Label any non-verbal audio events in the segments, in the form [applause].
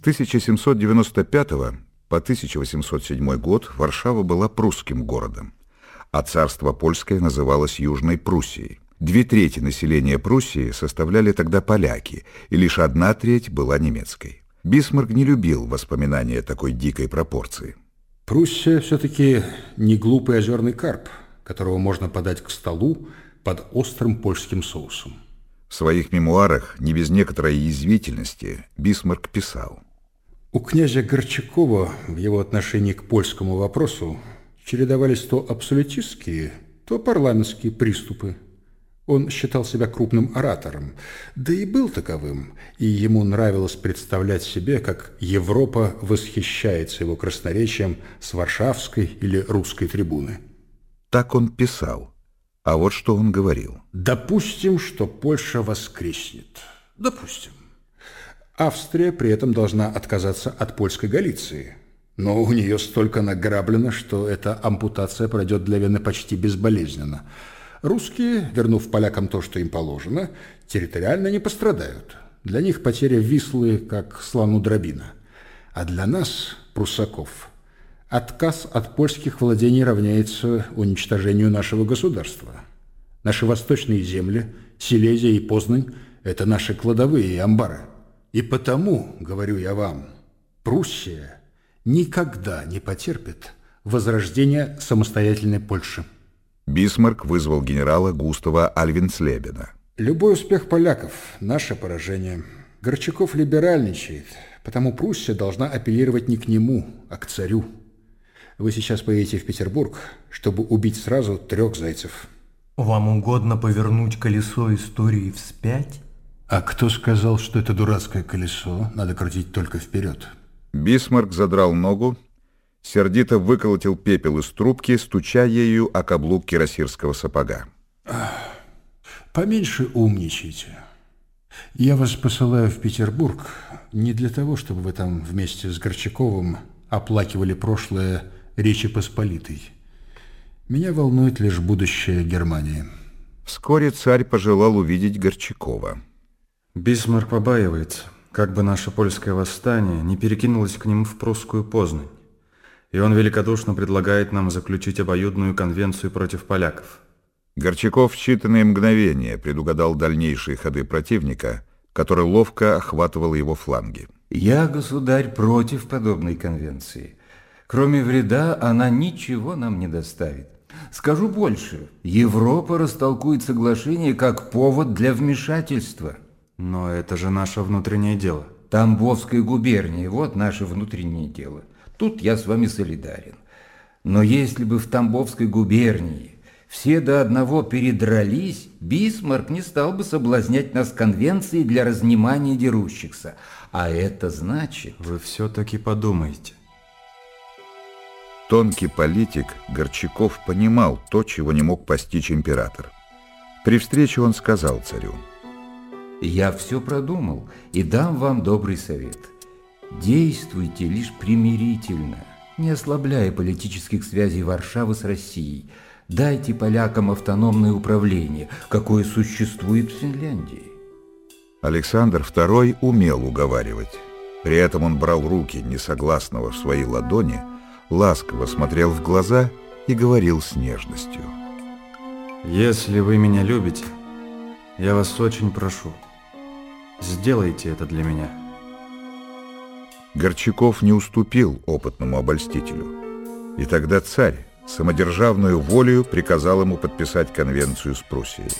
1795 по 1807 год Варшава была прусским городом, а царство польское называлось Южной Пруссией. Две трети населения Пруссии составляли тогда поляки, и лишь одна треть была немецкой. Бисмарк не любил воспоминания такой дикой пропорции. Пруссия все-таки не глупый озерный карп, которого можно подать к столу под острым польским соусом. В своих мемуарах, не без некоторой язвительности, Бисмарк писал. У князя Горчакова в его отношении к польскому вопросу чередовались то абсолютистские, то парламентские приступы. Он считал себя крупным оратором, да и был таковым, и ему нравилось представлять себе, как Европа восхищается его красноречием с варшавской или русской трибуны. Так он писал. А вот что он говорил. Допустим, что Польша воскреснет. Допустим. Австрия при этом должна отказаться от польской Галиции. Но у нее столько награблено, что эта ампутация пройдет для Вены почти безболезненно. Русские, вернув полякам то, что им положено, территориально не пострадают. Для них потеря Вислы, как слону дробина. А для нас, прусаков, Отказ от польских владений равняется уничтожению нашего государства. Наши восточные земли, Силезия и Познань – это наши кладовые и амбары. И потому, говорю я вам, Пруссия никогда не потерпит возрождения самостоятельной Польши. Бисмарк вызвал генерала Густава Альвинслебена. Любой успех поляков – наше поражение. Горчаков либеральничает, потому Пруссия должна апеллировать не к нему, а к царю. Вы сейчас поедете в Петербург, чтобы убить сразу трех зайцев. Вам угодно повернуть колесо истории вспять? А кто сказал, что это дурацкое колесо надо крутить только вперед? Бисмарк задрал ногу, сердито выколотил пепел из трубки, стуча ею о каблук кирасирского сапога. Поменьше умничайте. Я вас посылаю в Петербург не для того, чтобы вы там вместе с Горчаковым оплакивали прошлое Речи Посполитой. Меня волнует лишь будущее Германии. Вскоре царь пожелал увидеть Горчакова. Бисмарк побаивается, как бы наше польское восстание не перекинулось к нему в прусскую Познань. И он великодушно предлагает нам заключить обоюдную конвенцию против поляков. Горчаков в считанные мгновения предугадал дальнейшие ходы противника, который ловко охватывал его фланги. «Я, государь, против подобной конвенции. Кроме вреда, она ничего нам не доставит. Скажу больше, Европа растолкует соглашение как повод для вмешательства. Но это же наше внутреннее дело. Тамбовская губерния, вот наше внутреннее дело. Тут я с вами солидарен. Но если бы в Тамбовской губернии все до одного передрались, Бисмарк не стал бы соблазнять нас конвенцией для разнимания дерущихся. А это значит... Вы все-таки подумайте. Тонкий политик Горчаков понимал то, чего не мог постичь император. При встрече он сказал царю. «Я все продумал и дам вам добрый совет. Действуйте лишь примирительно, не ослабляя политических связей Варшавы с Россией. Дайте полякам автономное управление, какое существует в Финляндии». Александр II умел уговаривать. При этом он брал руки несогласного в свои ладони – ласково смотрел в глаза и говорил с нежностью. «Если вы меня любите, я вас очень прошу, сделайте это для меня». Горчаков не уступил опытному обольстителю. И тогда царь самодержавную волею приказал ему подписать конвенцию с Пруссией.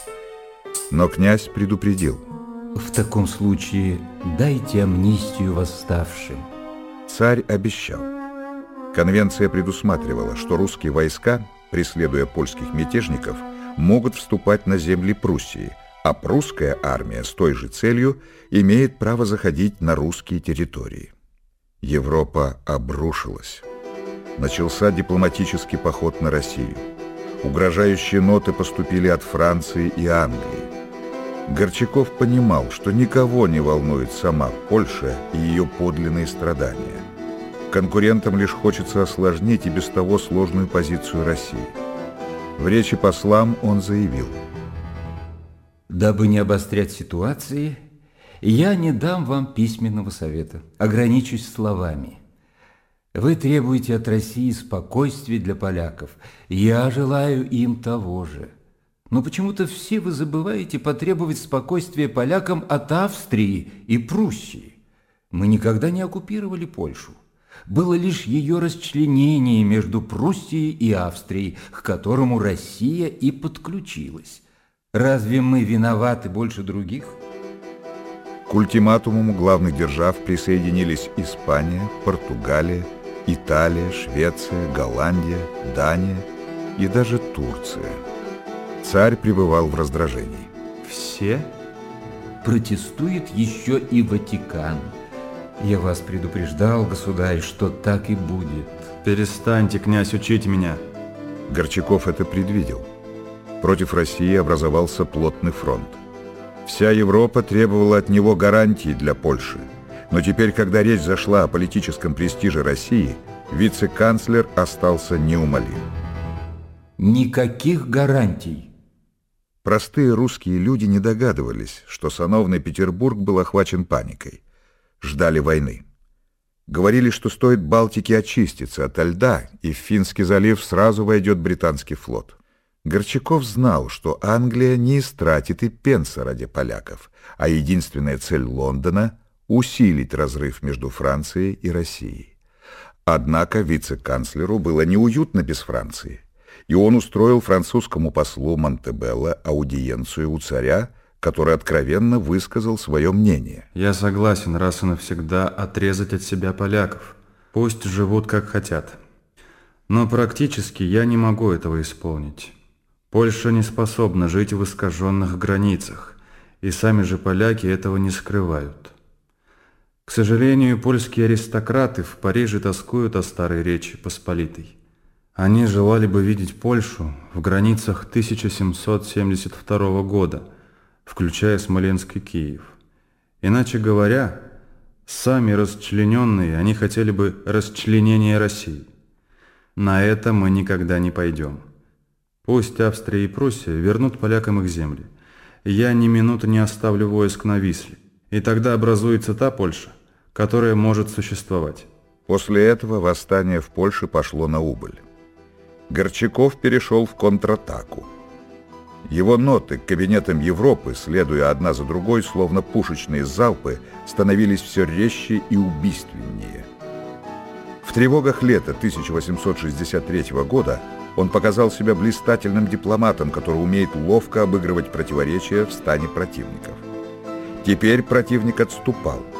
Но князь предупредил. «В таком случае дайте амнистию восставшим». Царь обещал. Конвенция предусматривала, что русские войска, преследуя польских мятежников, могут вступать на земли Пруссии, а прусская армия с той же целью имеет право заходить на русские территории. Европа обрушилась. Начался дипломатический поход на Россию. Угрожающие ноты поступили от Франции и Англии. Горчаков понимал, что никого не волнует сама Польша и ее подлинные страдания – Конкурентам лишь хочется осложнить и без того сложную позицию России. В речи послам он заявил. Дабы не обострять ситуации, Я не дам вам письменного совета, ограничусь словами. Вы требуете от России спокойствия для поляков. Я желаю им того же. Но почему-то все вы забываете потребовать спокойствия полякам от Австрии и Пруссии. Мы никогда не оккупировали Польшу. Было лишь ее расчленение между Пруссией и Австрией, к которому Россия и подключилась. Разве мы виноваты больше других? К ультиматуму главных держав присоединились Испания, Португалия, Италия, Швеция, Голландия, Дания и даже Турция. Царь пребывал в раздражении. Все? Протестует еще и Ватикан. Я вас предупреждал, государь, что так и будет. Перестаньте, князь, учить меня. Горчаков это предвидел. Против России образовался плотный фронт. Вся Европа требовала от него гарантий для Польши. Но теперь, когда речь зашла о политическом престиже России, вице-канцлер остался неумолим. Никаких гарантий. Простые русские люди не догадывались, что сановный Петербург был охвачен паникой. Ждали войны. Говорили, что стоит Балтике очиститься от льда, и в Финский залив сразу войдет британский флот. Горчаков знал, что Англия не истратит и пенса ради поляков, а единственная цель Лондона усилить разрыв между Францией и Россией. Однако вице-канцлеру было неуютно без Франции, и он устроил французскому послу Монтебелло аудиенцию у царя, который откровенно высказал свое мнение. Я согласен раз и навсегда отрезать от себя поляков. Пусть живут как хотят. Но практически я не могу этого исполнить. Польша не способна жить в искаженных границах, и сами же поляки этого не скрывают. К сожалению, польские аристократы в Париже тоскуют о старой Речи Посполитой. Они желали бы видеть Польшу в границах 1772 года, включая Смоленск и Киев. Иначе говоря, сами расчлененные, они хотели бы расчленения России. На это мы никогда не пойдем. Пусть Австрия и Пруссия вернут полякам их земли. Я ни минуты не оставлю войск на Висле. И тогда образуется та Польша, которое может существовать. После этого восстание в Польше пошло на убыль. Горчаков перешел в контратаку. Его ноты к кабинетам Европы, следуя одна за другой, словно пушечные залпы, становились все резче и убийственнее. В тревогах лета 1863 года он показал себя блистательным дипломатом, который умеет ловко обыгрывать противоречия в стане противников. Теперь противник отступал –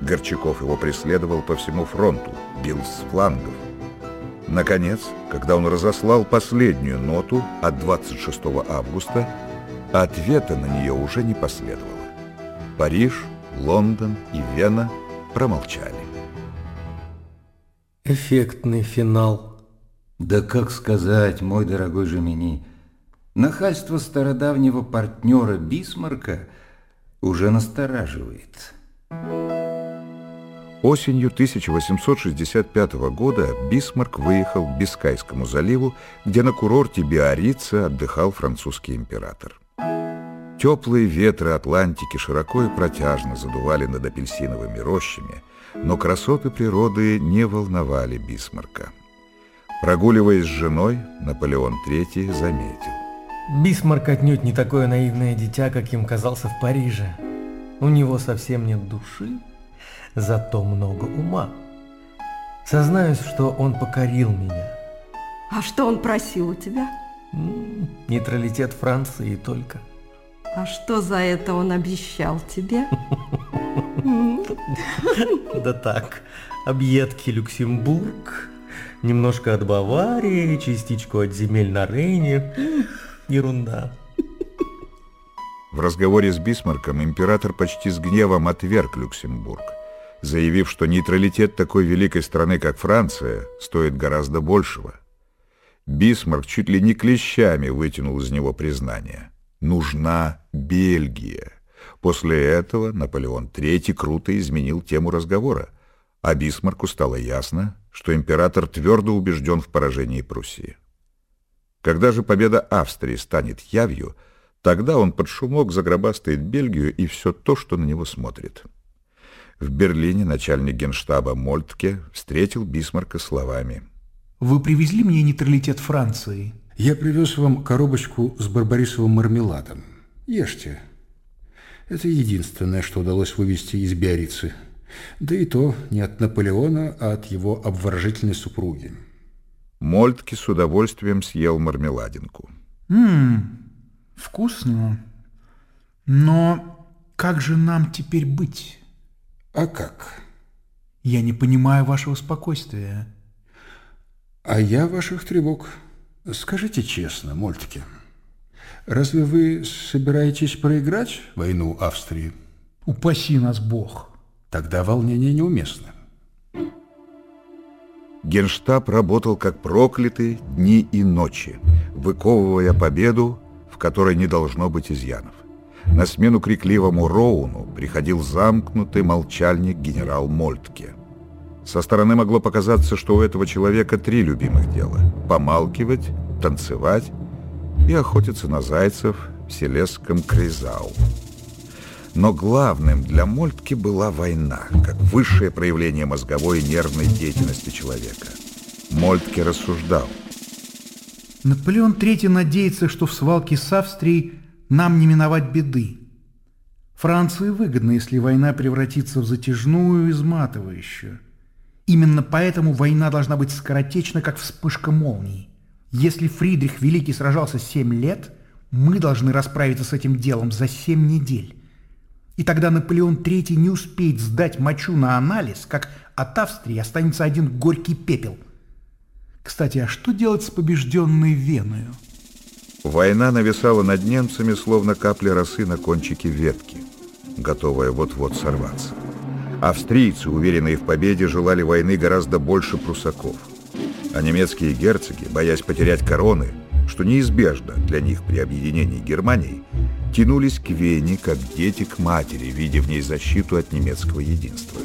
Горчаков его преследовал по всему фронту, бил с флангов. Наконец, когда он разослал последнюю ноту от 26 августа, ответа на нее уже не последовало. Париж, Лондон и Вена промолчали. Эффектный финал. Да как сказать, мой дорогой Жемини, нахальство стародавнего партнера Бисмарка уже настораживает. Осенью 1865 года Бисмарк выехал к Бискайскому заливу, где на курорте Биаррица отдыхал французский император. Теплые ветры Атлантики широко и протяжно задували над апельсиновыми рощами, но красоты природы не волновали Бисмарка. Прогуливаясь с женой, Наполеон III заметил. Бисмарк отнюдь не такое наивное дитя, каким казался в Париже. У него совсем нет души, зато много ума. Сознаюсь, что он покорил меня. А что он просил у тебя? Нейтралитет Франции и только. А что за это он обещал тебе? [laughs] Да так, объедки Люксембург, немножко от Баварии, частичку от земель на Рейне. Ерунда. В разговоре с Бисмарком император почти с гневом отверг Люксембург заявив, что нейтралитет такой великой страны, как Франция, стоит гораздо большего. Бисмарк чуть ли не клещами вытянул из него признание. Нужна Бельгия. После этого Наполеон III круто изменил тему разговора, а Бисмарку стало ясно, что император твердо убежден в поражении Пруссии. Когда же победа Австрии станет явью, Тогда он под шумок загробастает Бельгию и все то, что на него смотрит. В Берлине начальник генштаба Мольтке встретил Бисмарка словами. «Вы привезли мне нейтралитет Франции?» «Я привез вам коробочку с барбарисовым мармеладом. Ешьте. Это единственное, что удалось вывести из Биорицы. Да и то не от Наполеона, а от его обворожительной супруги». Мольтке с удовольствием съел мармеладинку. «Ммм, вкусно. Но как же нам теперь быть?» «А как?» «Я не понимаю вашего спокойствия». «А я ваших тревог. Скажите честно, Мольтке, разве вы собираетесь проиграть войну Австрии?» «Упаси нас Бог!» «Тогда волнение неуместно». Генштаб работал как проклятый дни и ночи, выковывая победу, в которой не должно быть изъянов. На смену крикливому Роуну приходил замкнутый молчальник генерал Мольтке. Со стороны могло показаться, что у этого человека три любимых дела – помалкивать, танцевать и охотиться на зайцев в селесском Кризау. Но главным для Мольтки была война, как высшее проявление мозговой и нервной деятельности человека. Мольтке рассуждал. Наполеон III надеется, что в свалке с Австрией нам не миновать беды. Франции выгодно, если война превратится в затяжную, изматывающую. Именно поэтому война должна быть скоротечна, как вспышка молнии. Если Фридрих Великий сражался семь лет, мы должны расправиться с этим делом за семь недель. И тогда Наполеон III не успеет сдать мочу на анализ, как от Австрии останется один горький пепел. Кстати, а что делать с побежденной Веною? Война нависала над немцами, словно капли росы на кончике ветки, готовая вот-вот сорваться. Австрийцы, уверенные в победе, желали войны гораздо больше прусаков. А немецкие герцоги, боясь потерять короны, что неизбежно для них при объединении Германии, тянулись к Вене, как дети к матери, видя в ней защиту от немецкого единства.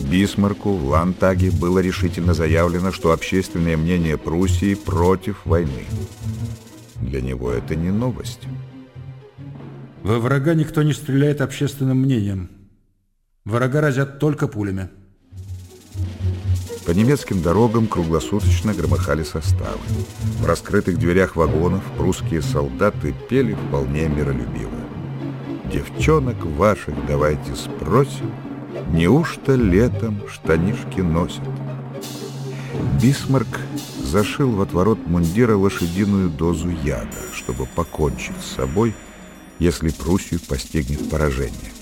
Бисмарку в Лантаге было решительно заявлено, что общественное мнение Пруссии против войны. Для него это не новость. Во врага никто не стреляет общественным мнением. Врага разят только пулями. По немецким дорогам круглосуточно громыхали составы. В раскрытых дверях вагонов прусские солдаты пели вполне миролюбиво. «Девчонок ваших давайте спросим, неужто летом штанишки носят?» Бисмарк зашил в отворот мундира лошадиную дозу яда, чтобы покончить с собой, если Пруссию постигнет поражение.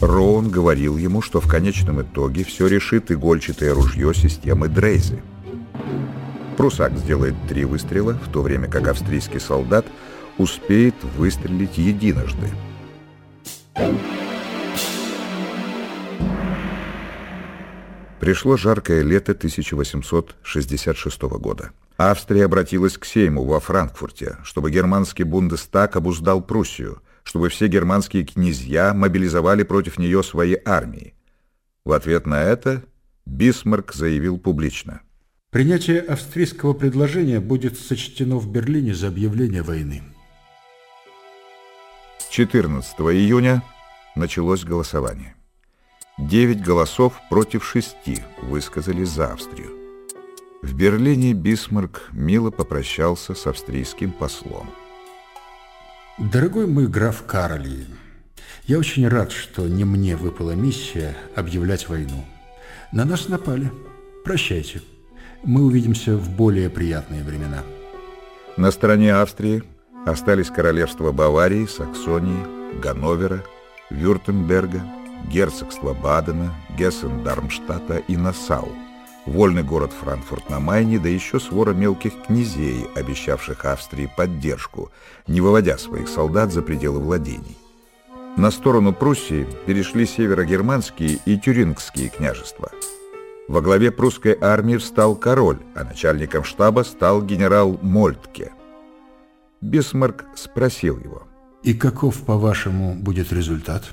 Роун говорил ему, что в конечном итоге все решит игольчатое ружье системы Дрейзы. Прусак сделает три выстрела, в то время как австрийский солдат успеет выстрелить единожды. Пришло жаркое лето 1866 года. Австрия обратилась к Сейму во Франкфурте, чтобы германский Бундестаг обуздал Пруссию – чтобы все германские князья мобилизовали против нее свои армии. В ответ на это Бисмарк заявил публично. Принятие австрийского предложения будет сочтено в Берлине за объявление войны. 14 июня началось голосование. Девять голосов против шести высказали за Австрию. В Берлине Бисмарк мило попрощался с австрийским послом. Дорогой мой граф Карли, я очень рад, что не мне выпала миссия объявлять войну. На нас напали. Прощайте. Мы увидимся в более приятные времена. На стороне Австрии остались королевства Баварии, Саксонии, Ганновера, Вюртемберга, герцогство Бадена, Гессен-Дармштадта и Нассау – вольный город Франкфурт на Майне, да еще свора мелких князей, обещавших Австрии поддержку, не выводя своих солдат за пределы владений. На сторону Пруссии перешли северогерманские и тюрингские княжества. Во главе прусской армии встал король, а начальником штаба стал генерал Мольтке. Бисмарк спросил его. «И каков, по-вашему, будет результат?»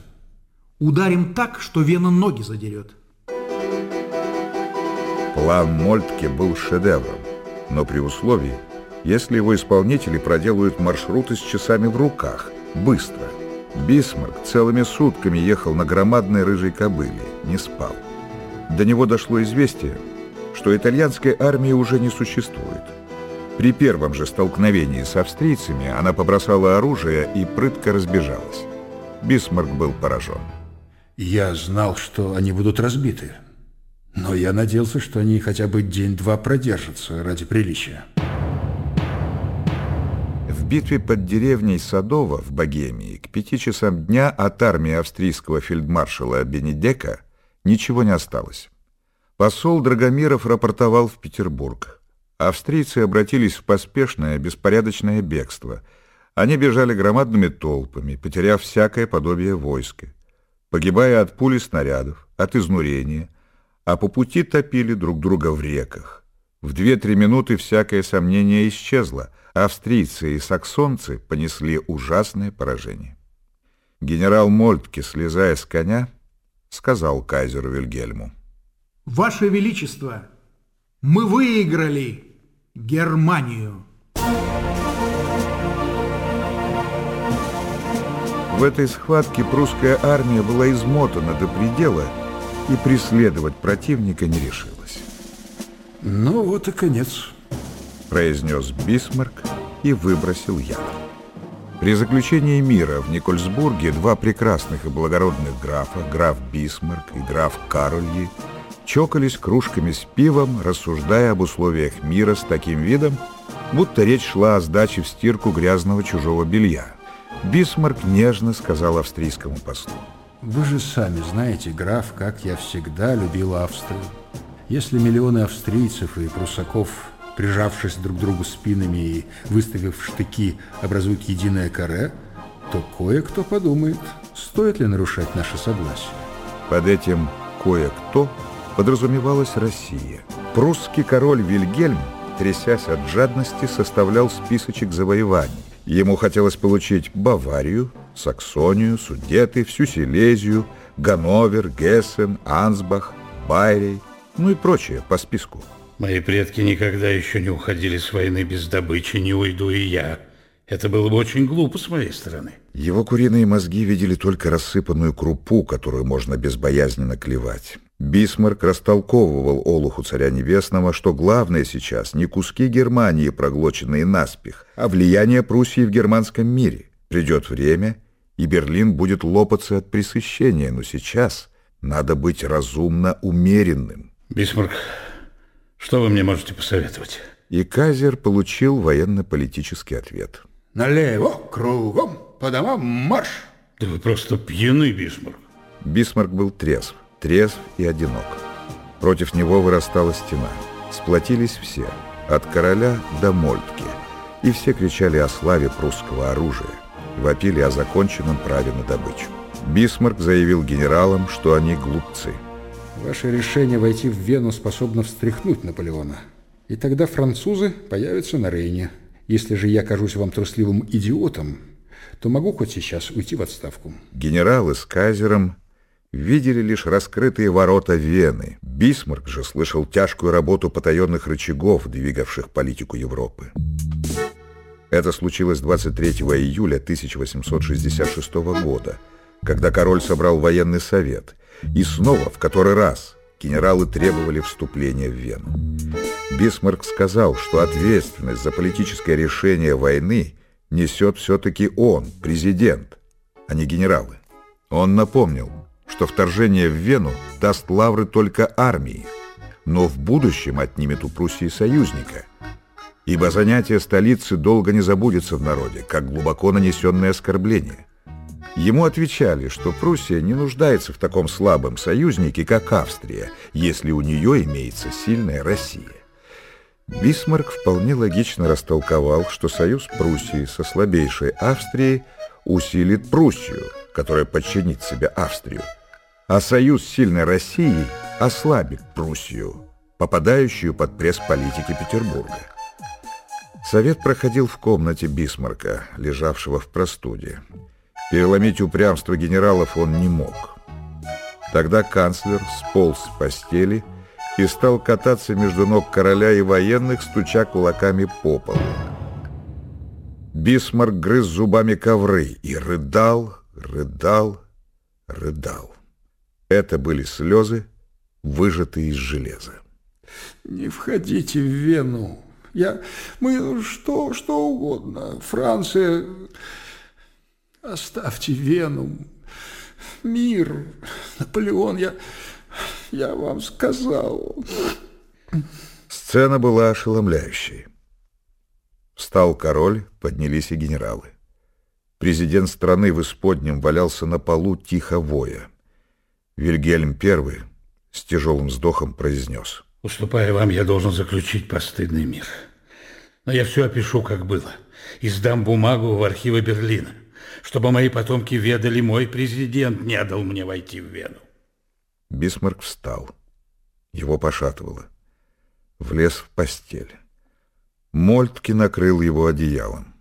«Ударим так, что Вена ноги задерет». План Мольтке был шедевром, но при условии, если его исполнители проделают маршруты с часами в руках, быстро. Бисмарк целыми сутками ехал на громадной рыжей кобыле, не спал. До него дошло известие, что итальянской армии уже не существует. При первом же столкновении с австрийцами она побросала оружие и прытко разбежалась. Бисмарк был поражен. Я знал, что они будут разбиты. Но я надеялся, что они хотя бы день-два продержатся ради приличия. В битве под деревней Садово в Богемии к пяти часам дня от армии австрийского фельдмаршала Бенедека ничего не осталось. Посол Драгомиров рапортовал в Петербург. Австрийцы обратились в поспешное, беспорядочное бегство. Они бежали громадными толпами, потеряв всякое подобие войска погибая от пули снарядов, от изнурения, а по пути топили друг друга в реках. В две-три минуты всякое сомнение исчезло, австрийцы и саксонцы понесли ужасное поражение. Генерал Мольтке, слезая с коня, сказал кайзеру Вильгельму. «Ваше Величество, мы выиграли Германию!» В этой схватке прусская армия была измотана до предела и преследовать противника не решилась. Ну вот и конец, произнес Бисмарк и выбросил яд. При заключении мира в Никольсбурге два прекрасных и благородных графа, граф Бисмарк и граф Карольи, чокались кружками с пивом, рассуждая об условиях мира с таким видом, будто речь шла о сдаче в стирку грязного чужого белья. Бисмарк нежно сказал австрийскому послу. Вы же сами знаете, граф, как я всегда любил Австрию. Если миллионы австрийцев и пруссаков, прижавшись друг к другу спинами и выставив штыки, образуют единое каре, то кое-кто подумает, стоит ли нарушать наше согласие. Под этим «кое-кто» подразумевалась Россия. Прусский король Вильгельм, трясясь от жадности, составлял списочек завоеваний. Ему хотелось получить Баварию, Саксонию, Судеты, всю Силезию, Ганновер, Гессен, Ансбах, Байрей, ну и прочее по списку. Мои предки никогда еще не уходили с войны без добычи, не уйду и я. Это было бы очень глупо с моей стороны. Его куриные мозги видели только рассыпанную крупу, которую можно безбоязненно клевать. Бисмарк растолковывал Олуху Царя Небесного, что главное сейчас не куски Германии, проглоченные наспех, а влияние Пруссии в германском мире. Придет время, и Берлин будет лопаться от пресыщения, но сейчас надо быть разумно умеренным. Бисмарк, что вы мне можете посоветовать? И Кайзер получил военно-политический ответ. Налево, кругом, по домам марш! Да вы просто пьяны, Бисмарк. Бисмарк был трезв трезв и одинок. Против него вырастала стена. Сплотились все, от короля до Мольтке, и все кричали о славе прусского оружия, вопили о законном праве на добычу. Бисмарк заявил генералам, что они глупцы. Ваше решение войти в Вену способно встряхнуть Наполеона. И тогда французы появятся на Рейне. Если же я кажусь вам трусливым идиотом, то могу хоть сейчас уйти в отставку. Генералы с Кайзером видели лишь раскрытые ворота Вены. Бисмарк же слышал тяжкую работу потаенных рычагов, двигавших политику Европы. Это случилось 23 июля 1866 года, когда король собрал военный совет, и снова, в который раз, генералы требовали вступления в Вену. Бисмарк сказал, что ответственность за политическое решение войны несет все-таки он, президент, а не генералы. Он напомнил, что вторжение в Вену даст лавры только армии, но в будущем отнимет у Пруссии союзника, ибо занятие столицы долго не забудется в народе, как глубоко нанесенное оскорбление. Ему отвечали, что Пруссия не нуждается в таком слабом союзнике, как Австрия, если у нее имеется сильная Россия. Бисмарк вполне логично растолковал, что союз Пруссии со слабейшей Австрией усилит Пруссию – которая подчинит себе Австрию, а союз сильной Россией ослабит Пруссию, попадающую под пресс политики Петербурга. Совет проходил в комнате Бисмарка, лежавшего в простуде. Переломить упрямство генералов он не мог. Тогда канцлер сполз с постели и стал кататься между ног короля и военных, стуча кулаками по полу. Бисмарк грыз зубами ковры и рыдал, рыдал, рыдал. Это были слезы, выжатые из железа. Не входите в Вену. Я... Мы что, что угодно. Франция... Оставьте Вену. Мир. Наполеон, я... Я вам сказал. Сцена была ошеломляющей. Встал король, поднялись и генералы. Президент страны в исподнем валялся на полу, тихо воя. Вильгельм I с тяжелым вздохом произнес. Уступая вам, я должен заключить постыдный мир. Но я все опишу, как было. И сдам бумагу в архивы Берлина, чтобы мои потомки ведали, мой президент не дал мне войти в Вену. Бисмарк встал. Его пошатывало. Влез в постель. Мольтке накрыл его одеялом.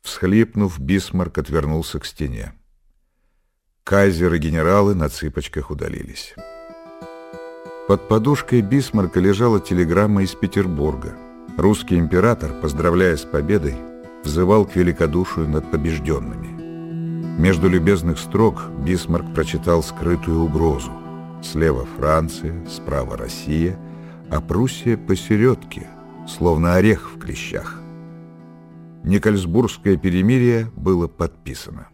Всхлипнув, Бисмарк отвернулся к стене. Кайзер и генералы на цыпочках удалились. Под подушкой Бисмарка лежала телеграмма из Петербурга. Русский император, поздравляя с победой, взывал к великодушию над побежденными. Между любезных строк Бисмарк прочитал скрытую угрозу. Слева Франция, справа Россия, а Пруссия посередке – словно орех в клещах. Никольсбургское перемирие было подписано.